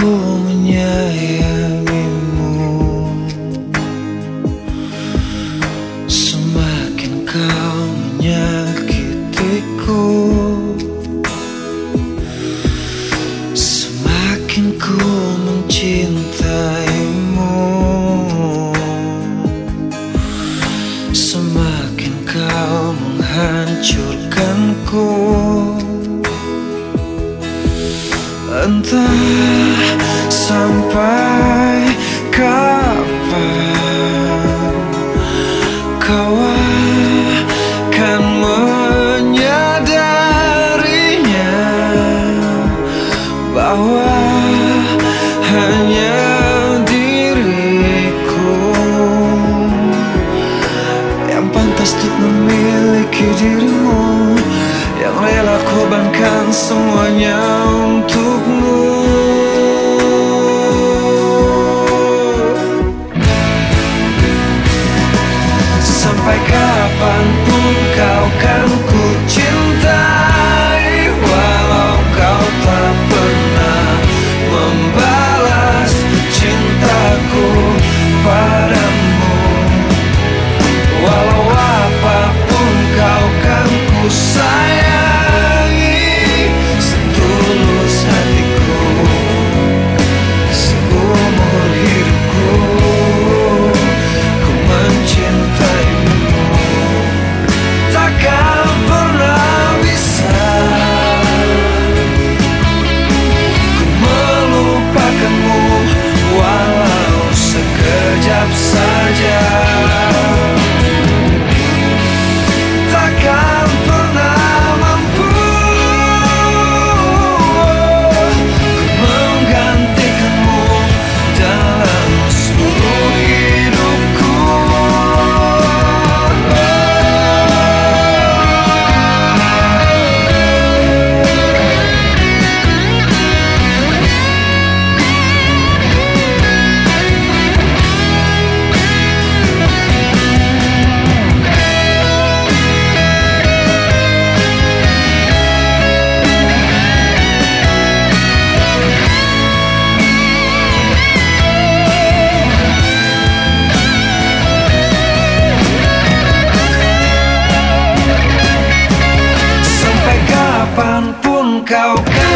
menyayangimu. Semakin kau menyakitiku Semakin ku mencintaimu. Semakin kau menghancurkanku. Entah sampai kapan Kau akan menyadarinya Bahwa sampai kapan pun kau kan go.